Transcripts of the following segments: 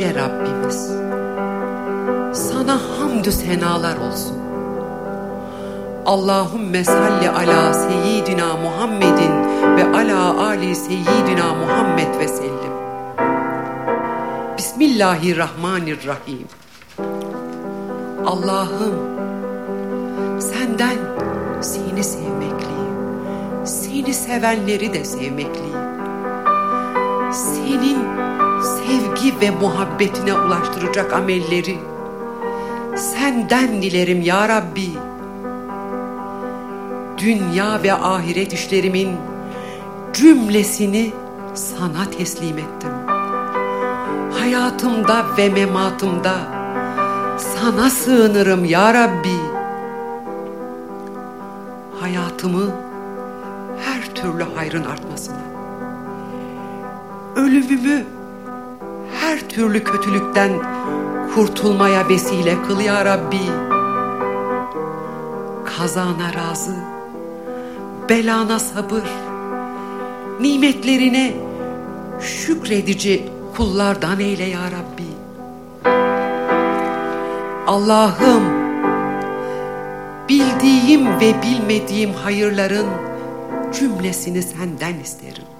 Yüce Rabbimiz, sana hamdü senalar olsun. Allahümme salli ala seyyidina Muhammedin ve ala ali seyyidina Muhammed ve sellim. Bismillahirrahmanirrahim. Allah'ım senden seni sevmekliyim. Seni sevenleri de sevmekliyim. Senin sevgi ve muhabbetine ulaştıracak amelleri senden dilerim ya Rabbi. Dünya ve ahiret işlerimin cümlesini sana teslim ettim. Hayatımda ve mematımda sana sığınırım ya Rabbi. Hayatımı her türlü hayrın artmasına, ölümümü her türlü kötülükten kurtulmaya vesile kıl ya Rabbi. Kazana razı, belana sabır, nimetlerine şükredici kullardan eyle ya Rabbi. Allah'ım, bildiğim ve bilmediğim hayırların cümlesini senden isterim.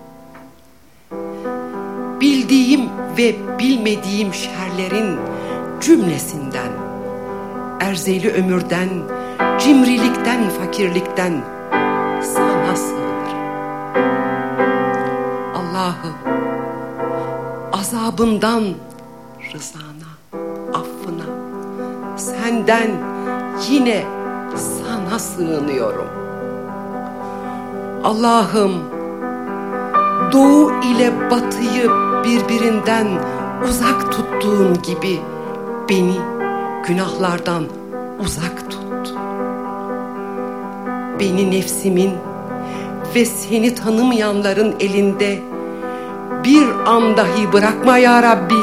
Bildiğim ve bilmediğim şerlerin cümlesinden, erzeli ömürden, cimrilikten, fakirlikten sana sığınırım. Allah'ım, azabından rızana, affına, senden yine sana sığınıyorum. Allah'ım, doğu ile batıyı birbirinden uzak tuttuğun gibi beni günahlardan uzak tut. Beni nefsimin ve seni tanımayanların elinde bir an dahi bırakma ya Rabbi.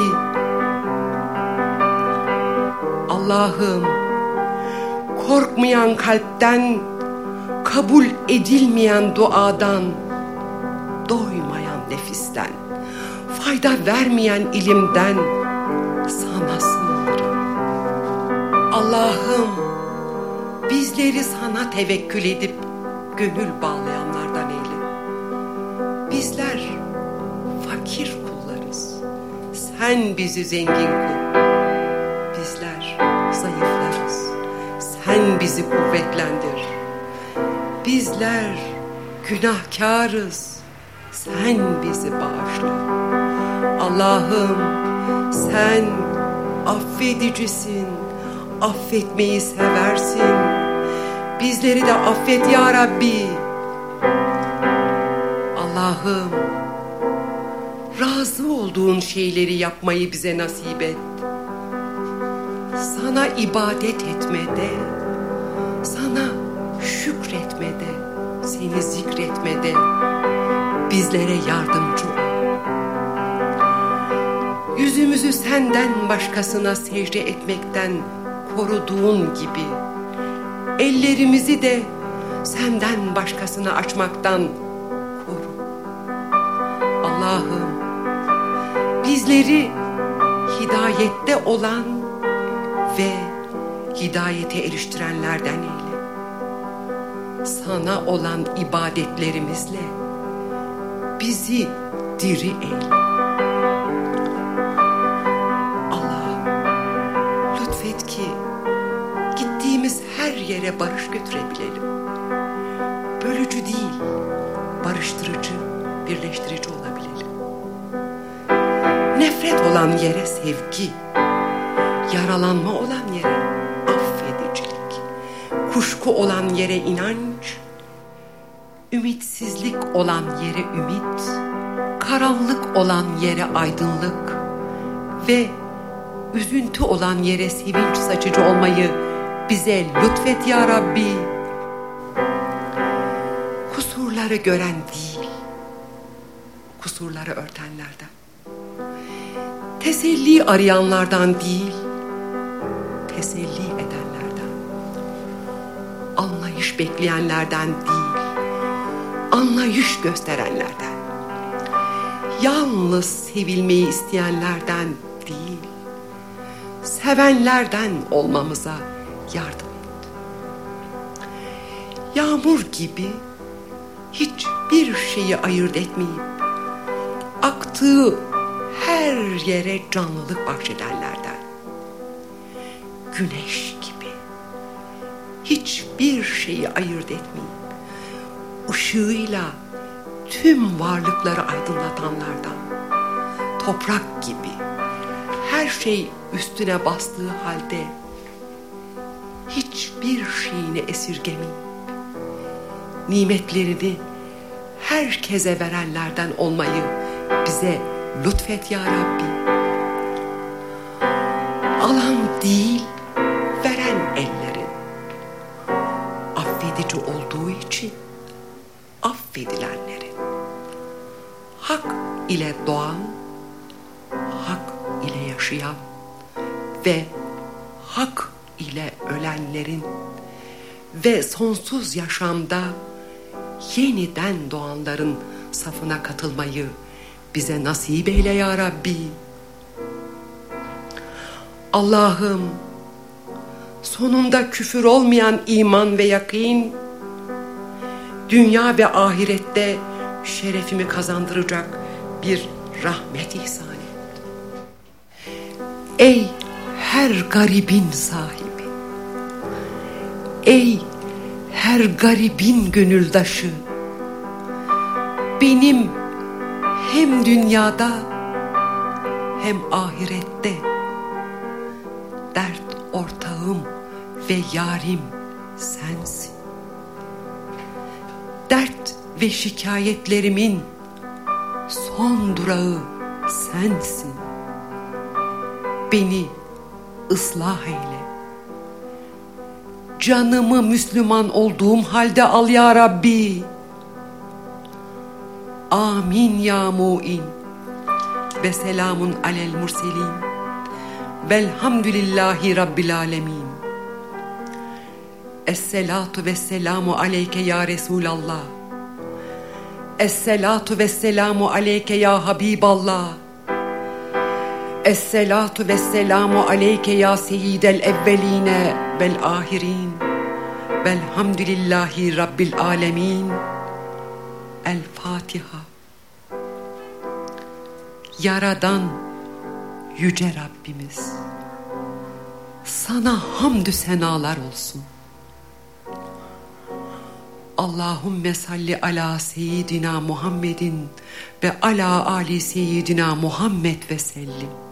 Allah'ım korkmayan kalpten, kabul edilmeyen duadan, doymayan nefisten, fayda vermeyen ilimden sana sığınırım. Allah'ım bizleri sana tevekkül edip gönül bağlayanlardan eyle. Bizler fakir kullarız. Sen bizi zengin kıl. Bizler zayıflarız. Sen bizi kuvvetlendir. Bizler günahkarız. Sen bizi bağışla. Allah'ım sen affedicisin. Affetmeyi seversin. Bizleri de affet ya Rabbi. Allah'ım razı olduğun şeyleri yapmayı bize nasip et. Sana ibadet etmede, sana şükretmede, seni zikretmede bizlere yardımcı ol. Yüzümüzü senden başkasına secde etmekten koruduğun gibi ellerimizi de senden başkasına açmaktan koru. Allah'ım bizleri hidayette olan ve hidayete eriştirenlerden eyle. Sana olan ibadetlerimizle bizi diri eyle. Allah lütfet ki gittiğimiz her yere barış götürebilelim. Bölücü değil, barıştırıcı, birleştirici olabilelim. Nefret olan yere sevgi, yaralanma olan yere affedicilik, kuşku olan yere inanç, ümitsizlik olan yere ümit, karanlık olan yere aydınlık ve üzüntü olan yere sevinç saçıcı olmayı bize lütfet ya Rabbi. Kusurları gören değil, kusurları örtenlerden. Teselli arayanlardan değil, teselli edenlerden. Anlayış bekleyenlerden değil, anlayış gösterenlerden. Yalnız sevilmeyi isteyenlerden değil, sevenlerden olmamıza yardım et. Yağmur gibi hiçbir şeyi ayırt etmeyip aktığı her yere canlılık bahşedenlerden. Güneş gibi hiçbir şeyi ayırt etmeyip ışığıyla tüm varlıkları aydınlatanlardan. Toprak gibi her şey üstüne bastığı halde hiçbir şeyini esirgemeyip nimetlerini herkese verenlerden olmayı bize lütfet ya Rabbi. Alan değil, doğan, hak ile yaşayan ve hak ile ölenlerin ve sonsuz yaşamda yeniden doğanların safına katılmayı bize nasip eyle ya Rabbi. Allah'ım sonunda küfür olmayan iman ve yakin dünya ve ahirette şerefimi kazandıracak bir rahmet ihsan et. Ey her garibin sahibi, ey her garibin gönüldaşı, benim hem dünyada hem ahirette dert ortağım ve yarim sensin. Dert ve şikayetlerimin son durağı sensin. Beni ıslah eyle. Canımı Müslüman olduğum halde al ya Rabbi. Amin ya mu'in. Ve selamun alel murselin. Velhamdülillahi Rabbil alemin. Esselatu ve selamu aleyke ya Resulallah. Esselatu ve selamu aleyke ya Habiballah. Esselatu ve selamu aleyke ya seyyidel evveline vel ahirin. Velhamdülillahi Rabbil alemin. El Fatiha. Yaradan yüce Rabbimiz. Sana hamdü senalar olsun. Allahümme salli ala seyyidina Muhammedin ve ala ali seyyidina Muhammed ve sellim.